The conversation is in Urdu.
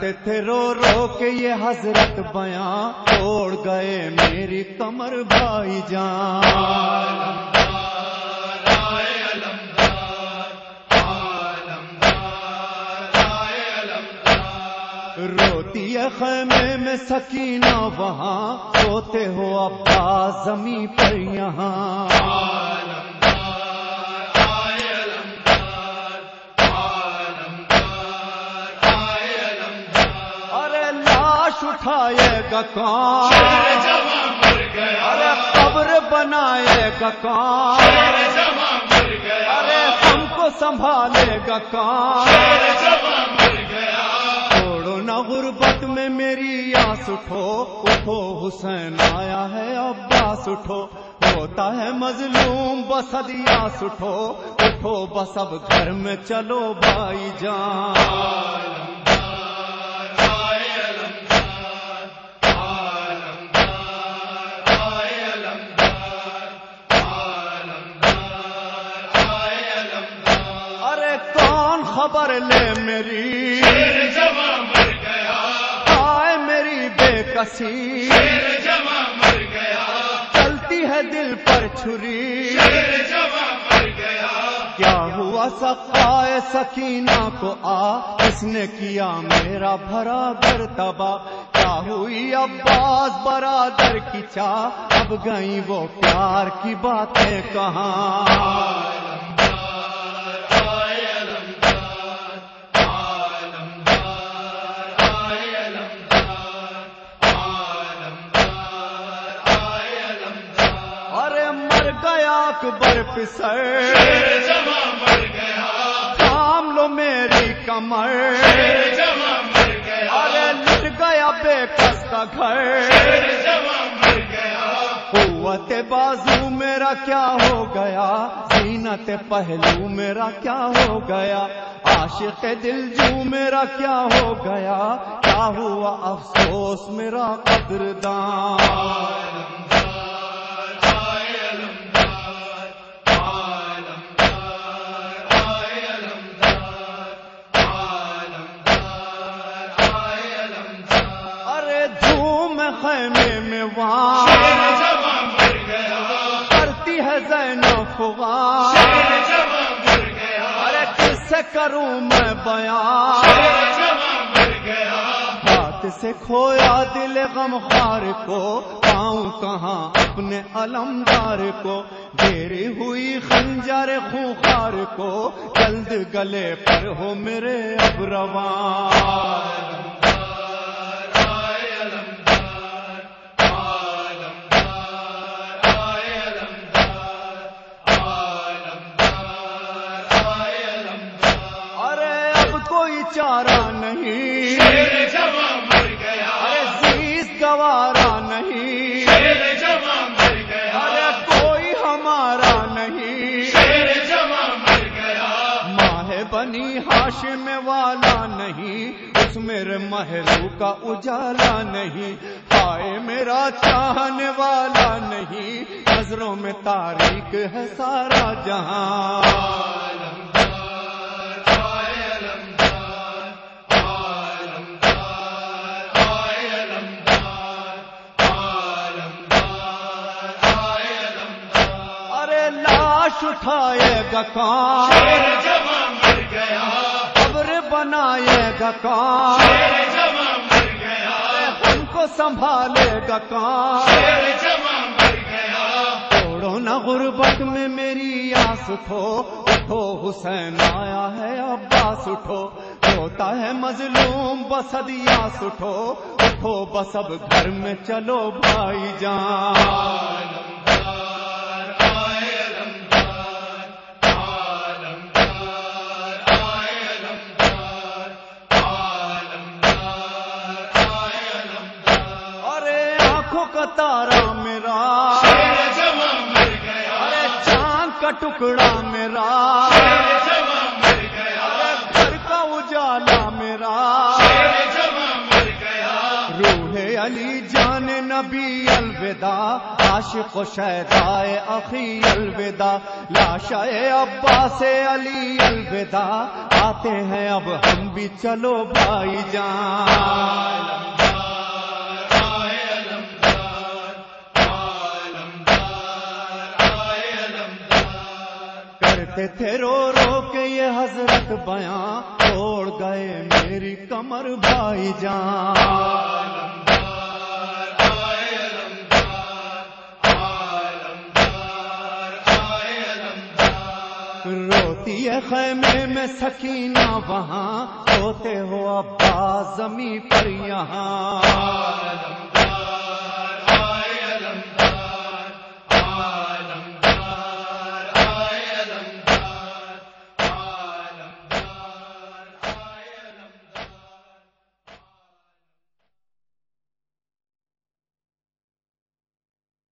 کرتے تھے، رو رو کے یہ حضرت بیاں توڑ گئے میری کمر بھائی جان۔ روتی ہے خیمے میں سکینہ وہاں سوتے ہو ابا زمین پر یہاں۔ لاش اٹھائے گا ارے قبر بنائے گا ارے ہم کو سنبھالے گا چھوڑو نہ غربت میں میری آس اٹھو۔ اٹھو حسین آیا ہے عباس اٹھو۔ ہوتا ہے مظلوم بس ادیاس اٹھو۔ اٹھو بس اب گھر میں چلو بھائی جان۔ میری۔ آئے میری بے کسی۔ چلتی ہے دل پر چھری۔ کیا ہوا سقائے سکینہ کو آ؟ اس نے کیا میرا بھرا در تبا کیا ہوئی عباس برادر کی چاہ؟ اب گئی وہ پیار کی باتیں کہاں؟ اکبر پسر۔ تھام لو میری کمر۔ ارے لٹ گیا بے کس کا گھر۔ قوت بازو میرا کیا ہو گیا؟ زینت پہلو میرا کیا ہو گیا؟ عاشق دل جو میرا کیا ہو گیا؟ کیا ہوا افسوس میرا قدردان؟ کرتی ہے زین فغان ارے کس سے کروں میں بیان سے کھویا دل غم خار کو پاؤں کہاں اپنے علمدار کو؟ دیری ہوئی خنجر خونخار کو جلد گلے پر ہو میرے اب روان۔ چارہ نہیں۔ گوارا نہیں۔ ارے کوئی ہمارا نہیں۔ ماہ بنی ہاشم والا نہیں۔ اس میرے محلو کا اجالا نہیں۔ ہائے میرا چاہنے والا نہیں۔ نظروں میں تاریخ ہے سارا جہاں۔ اٹھائے گا کان۔ قبر بنائے گا کان۔ ہم کو سنبھالے گا کان۔ چھوڑو نہ غربت میں میری آس اٹھو۔ اٹھو حسین آیا ہے عباس اٹھو۔ ہوتا ہے مظلوم بس ادیاس اٹھو۔ اٹھو بس اب گھر میں چلو بھائی جان۔ تارا میرا چاند کا ٹکڑا میرا گھر کا اجالا میرا روح علی جان نبی الوداع عاشق و شیدائے اخی الوداع لاشائے عباس علی الوداع آتے ہیں اب ہم بھی چلو بھائی جان کرتے تھے، رو رو کے یہ حضرت بیاں توڑ گئے میری کمر بھائی جان۔ روتی ہے خیمے میں سکینہ وہاں سوتے ہو ابا زمیں پر یہاں۔